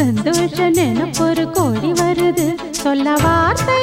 சந்தோஷ நினைப்பொரு கோடி வருது. சொல்ல வார்த்தை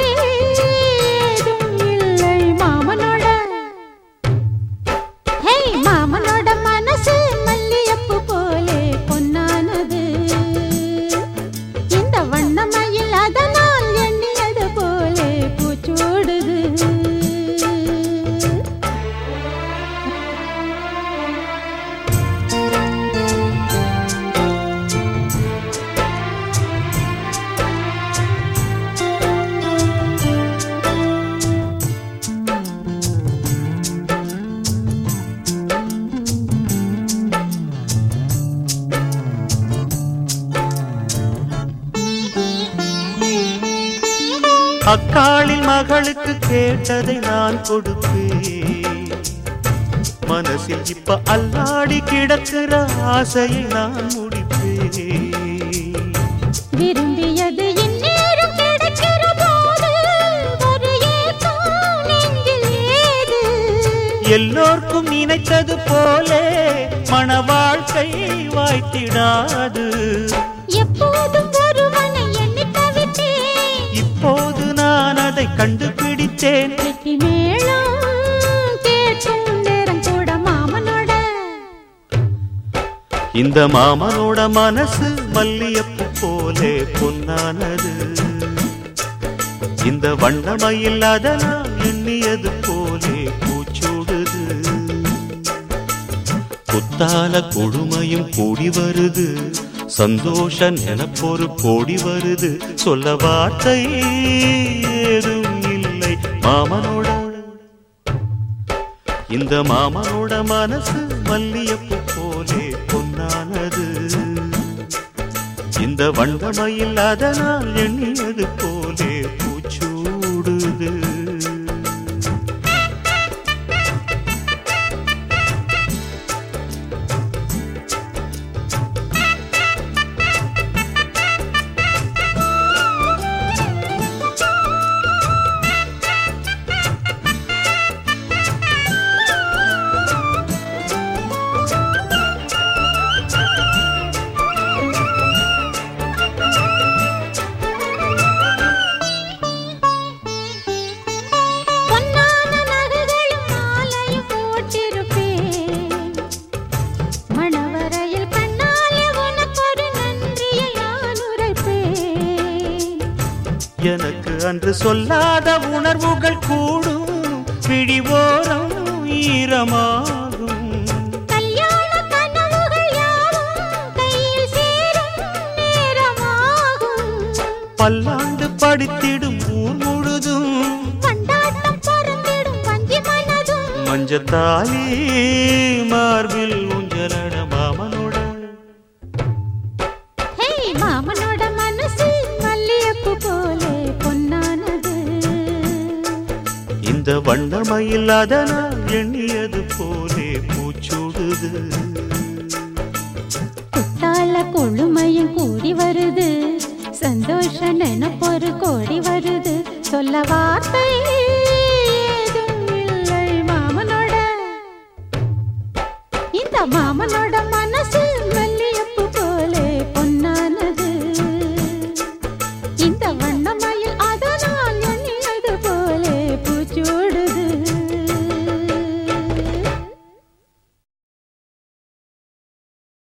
அக்காளின் மகளுக்கு கேட்டதை நான் கொடுப்பேன். மனசில் இப்ப அல்லாடி கிடக்கிற ஆசையை நான் முடிப்பேன். விரும்பியது எல்லோர்க்கும் நினைத்தது போலே மன வாழ்க்கை வாய்த்திடாது. எப்போதும் மாமனோட. இந்த மாமனோட மனசு மல்லியப்பு போலே பொன்னானது. இந்த வண்ணமயில் அதனால் எண்ணியது போலே பூச்சூடுது. குத்தால கொடுமையும் கூடி வருது. சந்தோஷ நினப்பொரு கோடி வருது. சொல்ல வார்த்தை இல்லை மாமனோட. இந்த மாமனோட மனசு மல்லியப்பு போலே பொன்னானது. இந்த வண்டமையில் அதனால் எண்ணியது போலே பூச்சூடுது. எனக்கு அன்று சொல்லாத உணர்வுகள் கூடும். பிடிவோரம் ஈரமாகும். பல்லாண்டு படித்திடும் ஊர் முழுதும். மஞ்சத்தாலி மார்பில் ஊஞ்சலட இந்த வண்ணமயில் அதனால் எண்ணியது போலே பூச்சூடுது. குத்தால கொழுமையும் கூடி வருது. சந்தோஷ நினப்பொரு கோடி வருது. சொல்ல வார்த்தை மாமனோட. இந்த மாமனோட இந்த மாமனோட